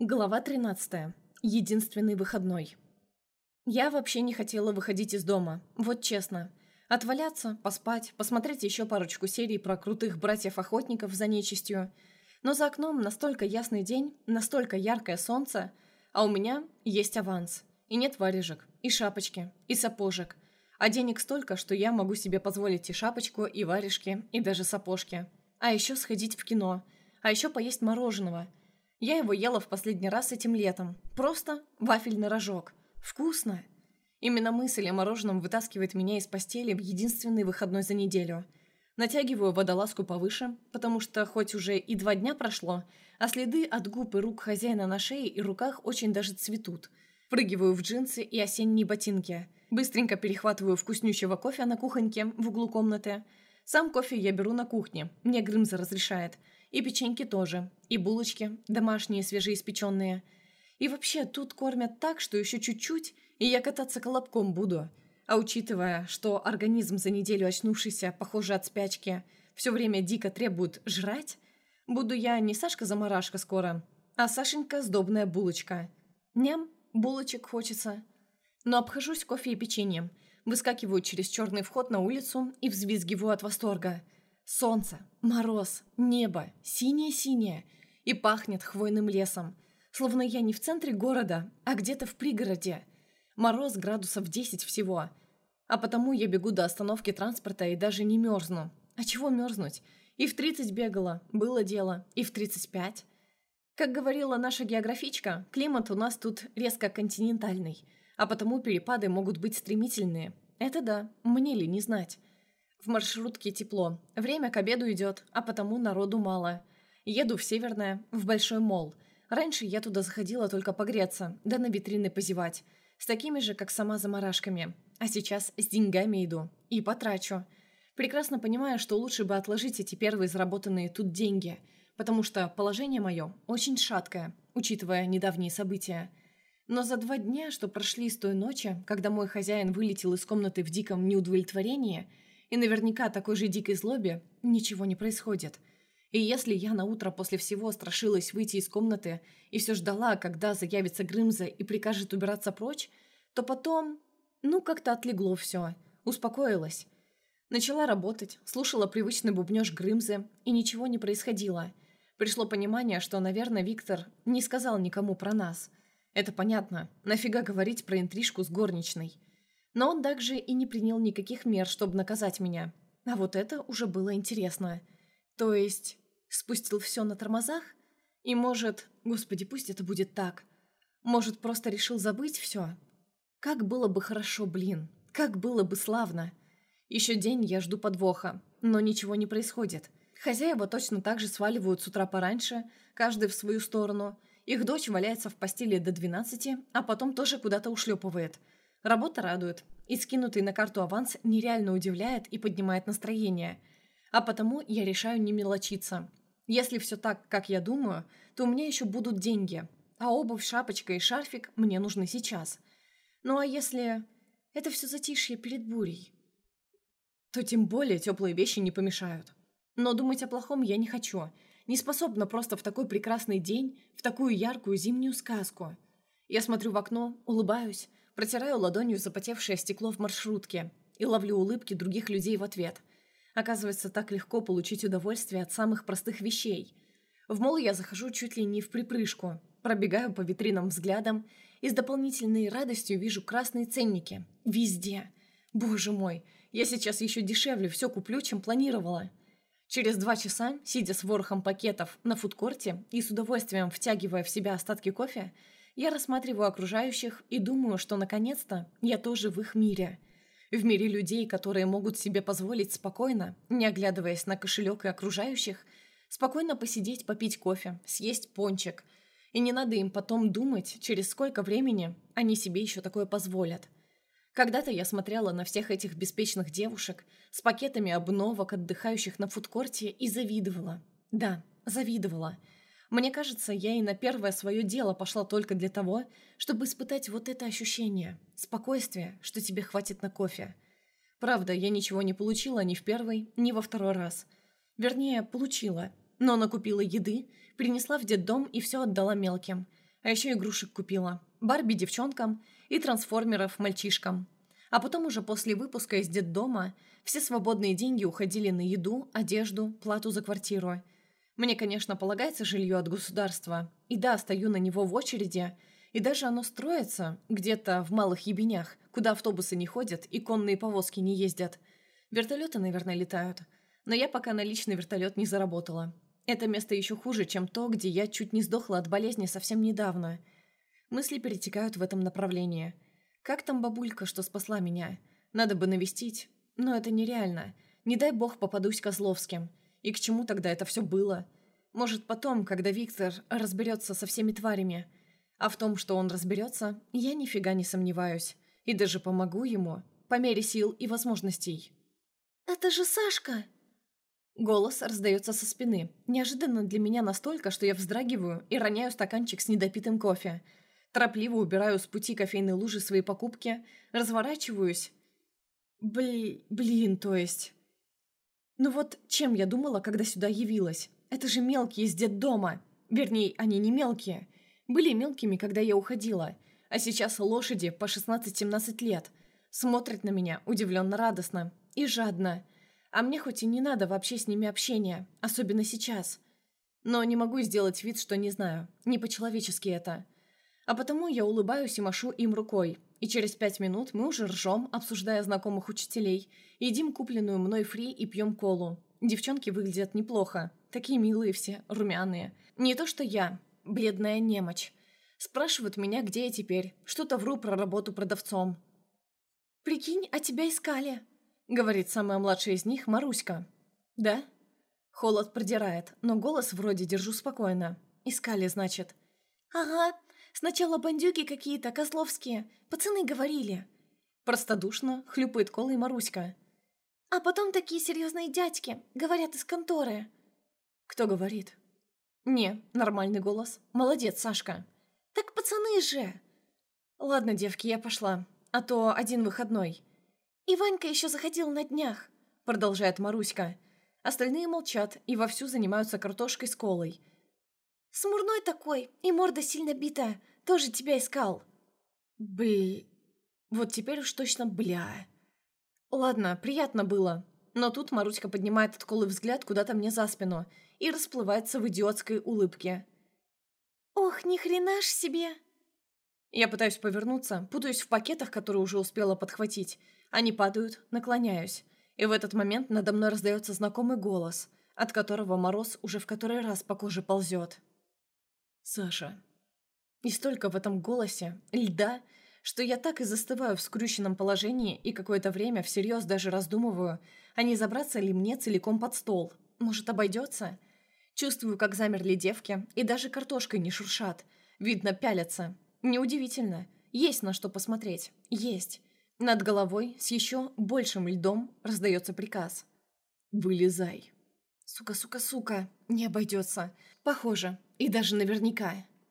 Глава 13. Единственный выходной. Я вообще не хотела выходить из дома, вот честно. Отваляться, поспать, посмотреть еще парочку серий про крутых братьев-охотников за нечистью. Но за окном настолько ясный день, настолько яркое солнце, а у меня есть аванс. И нет варежек, и шапочки, и сапожек. А денег столько, что я могу себе позволить и шапочку, и варежки, и даже сапожки. А еще сходить в кино. А еще поесть мороженого – я его ела в последний раз этим летом. Просто вафельный рожок. Вкусно. Именно мысль о мороженом вытаскивает меня из постели в единственный выходной за неделю. Натягиваю водолазку повыше, потому что хоть уже и два дня прошло, а следы от губ и рук хозяина на шее и руках очень даже цветут. Прыгиваю в джинсы и осенние ботинки. Быстренько перехватываю вкуснющего кофе на кухоньке в углу комнаты. Сам кофе я беру на кухне, мне Грымза разрешает – и печеньки тоже. И булочки, домашние, свежеиспеченные. И вообще, тут кормят так, что еще чуть-чуть, и я кататься колобком буду. А учитывая, что организм за неделю очнувшийся, похоже от спячки, все время дико требует жрать, буду я не Сашка-замарашка скоро, а Сашенька сдобная булочка. Ням, булочек хочется. Но обхожусь кофе и печеньем, выскакиваю через черный вход на улицу и взвизгиваю от восторга – Солнце, мороз, небо, синее-синее и пахнет хвойным лесом, словно я не в центре города, а где-то в пригороде. Мороз градусов 10 всего, а потому я бегу до остановки транспорта и даже не мерзну. А чего мерзнуть? И в 30 бегала, было дело, и в 35. Как говорила наша географичка, климат у нас тут резко континентальный, а потому перепады могут быть стремительные. Это да, мне ли не знать. В маршрутке тепло. Время к обеду идет, а потому народу мало. Еду в Северное, в Большой Мол. Раньше я туда заходила только погреться, да на витрины позевать. С такими же, как сама заморашками. А сейчас с деньгами иду. И потрачу. Прекрасно понимаю, что лучше бы отложить эти первые заработанные тут деньги, потому что положение мое очень шаткое, учитывая недавние события. Но за два дня, что прошли с той ночи, когда мой хозяин вылетел из комнаты в диком неудовлетворении – и наверняка такой же дикой злобе ничего не происходит. И если я на утро после всего страшилась выйти из комнаты и все ждала, когда заявится Грымза и прикажет убираться прочь, то потом... Ну, как-то отлегло все. Успокоилась. Начала работать, слушала привычный бубнёж Грымзы, и ничего не происходило. Пришло понимание, что, наверное, Виктор не сказал никому про нас. Это понятно. Нафига говорить про интрижку с горничной? Но он также и не принял никаких мер, чтобы наказать меня. А вот это уже было интересно. То есть, спустил все на тормозах? И может, господи, пусть это будет так. Может, просто решил забыть все? Как было бы хорошо, блин. Как было бы славно. Еще день я жду подвоха, но ничего не происходит. Хозяева точно так же сваливают с утра пораньше, каждый в свою сторону. Их дочь валяется в постели до 12, а потом тоже куда-то ушлепывает – Работа радует, и скинутый на карту аванс нереально удивляет и поднимает настроение. А потому я решаю не мелочиться. Если все так, как я думаю, то у меня еще будут деньги, а обувь, шапочка и шарфик мне нужны сейчас. Ну а если это все затишье перед бурей, то тем более теплые вещи не помешают. Но думать о плохом я не хочу. Не способна просто в такой прекрасный день, в такую яркую зимнюю сказку. Я смотрю в окно, улыбаюсь, Протираю ладонью запотевшее стекло в маршрутке и ловлю улыбки других людей в ответ. Оказывается, так легко получить удовольствие от самых простых вещей. В мол я захожу чуть ли не в припрыжку, пробегаю по витринам взглядом и с дополнительной радостью вижу красные ценники. Везде. Боже мой, я сейчас еще дешевле все куплю, чем планировала. Через два часа, сидя с ворохом пакетов на фудкорте и с удовольствием втягивая в себя остатки кофе, я рассматриваю окружающих и думаю, что наконец-то я тоже в их мире. В мире людей, которые могут себе позволить спокойно, не оглядываясь на кошелек и окружающих, спокойно посидеть, попить кофе, съесть пончик. И не надо им потом думать, через сколько времени они себе еще такое позволят. Когда-то я смотрела на всех этих беспечных девушек с пакетами обновок, отдыхающих на фудкорте, и завидовала. Да, завидовала. Мне кажется, я и на первое свое дело пошла только для того, чтобы испытать вот это ощущение, спокойствие, что тебе хватит на кофе. Правда, я ничего не получила ни в первый, ни во второй раз. Вернее, получила, но накупила еды, принесла в детдом и все отдала мелким. А еще игрушек купила. Барби девчонкам и трансформеров мальчишкам. А потом уже после выпуска из детдома все свободные деньги уходили на еду, одежду, плату за квартиру. Мне, конечно, полагается жилье от государства. И да, стою на него в очереди. И даже оно строится где-то в малых ебенях, куда автобусы не ходят и конные повозки не ездят. Вертолеты, наверное, летают. Но я пока на личный вертолет не заработала. Это место еще хуже, чем то, где я чуть не сдохла от болезни совсем недавно. Мысли перетекают в этом направлении. Как там бабулька, что спасла меня? Надо бы навестить. Но это нереально. Не дай бог попадусь Козловским. И к чему тогда это все было? Может, потом, когда Виктор разберется со всеми тварями. А в том, что он разберется, я нифига не сомневаюсь. И даже помогу ему, по мере сил и возможностей. «Это же Сашка!» Голос раздается со спины. Неожиданно для меня настолько, что я вздрагиваю и роняю стаканчик с недопитым кофе. Торопливо убираю с пути кофейной лужи свои покупки, разворачиваюсь. Бли... блин, то есть... Ну вот, чем я думала, когда сюда явилась? Это же мелкие из детдома. Вернее, они не мелкие. Были мелкими, когда я уходила. А сейчас лошади по 16-17 лет. Смотрят на меня удивленно радостно и жадно. А мне хоть и не надо вообще с ними общения, особенно сейчас. Но не могу сделать вид, что не знаю. Не по-человечески это. А потому я улыбаюсь и машу им рукой. И через пять минут мы уже ржем, обсуждая знакомых учителей, едим купленную мной фри и пьем колу. Девчонки выглядят неплохо. Такие милые все, румяные. Не то что я, бледная немочь. Спрашивают меня, где я теперь. Что-то вру про работу продавцом. «Прикинь, а тебя искали», — говорит самая младшая из них, Маруська. «Да?» Холод продирает, но голос вроде держу спокойно. «Искали, значит». «Ага. Сначала бандюки какие-то, козловские. Пацаны говорили». Простодушно хлюпает колой Маруська. «А потом такие серьезные дядьки, говорят из конторы». «Кто говорит?» «Не, нормальный голос. Молодец, Сашка». «Так пацаны же!» «Ладно, девки, я пошла. А то один выходной. «И Ванька еще заходил на днях», — продолжает Маруська. Остальные молчат и вовсю занимаются картошкой с колой. «Смурной такой, и морда сильно битая, тоже тебя искал». «Бля... Вот теперь уж точно бля...» «Ладно, приятно было». Но тут Маруська поднимает от колы взгляд куда-то мне за спину и расплывается в идиотской улыбке. «Ох, ни хрена ж себе!» Я пытаюсь повернуться, путаюсь в пакетах, которые уже успела подхватить, они падают, наклоняюсь. И в этот момент надо мной раздается знакомый голос, от которого мороз уже в который раз по коже ползет. «Саша». И столько в этом голосе льда, что я так и застываю в скрюченном положении и какое-то время всерьез даже раздумываю, а не забраться ли мне целиком под стол. Может, обойдется? Чувствую, как замерли девки, и даже картошкой не шуршат. Видно, пялятся. Неудивительно. Есть на что посмотреть. Есть. Над головой с еще большим льдом раздается приказ. «Вылезай». Сука, сука, сука, не обойдется. Похоже, и даже наверняка.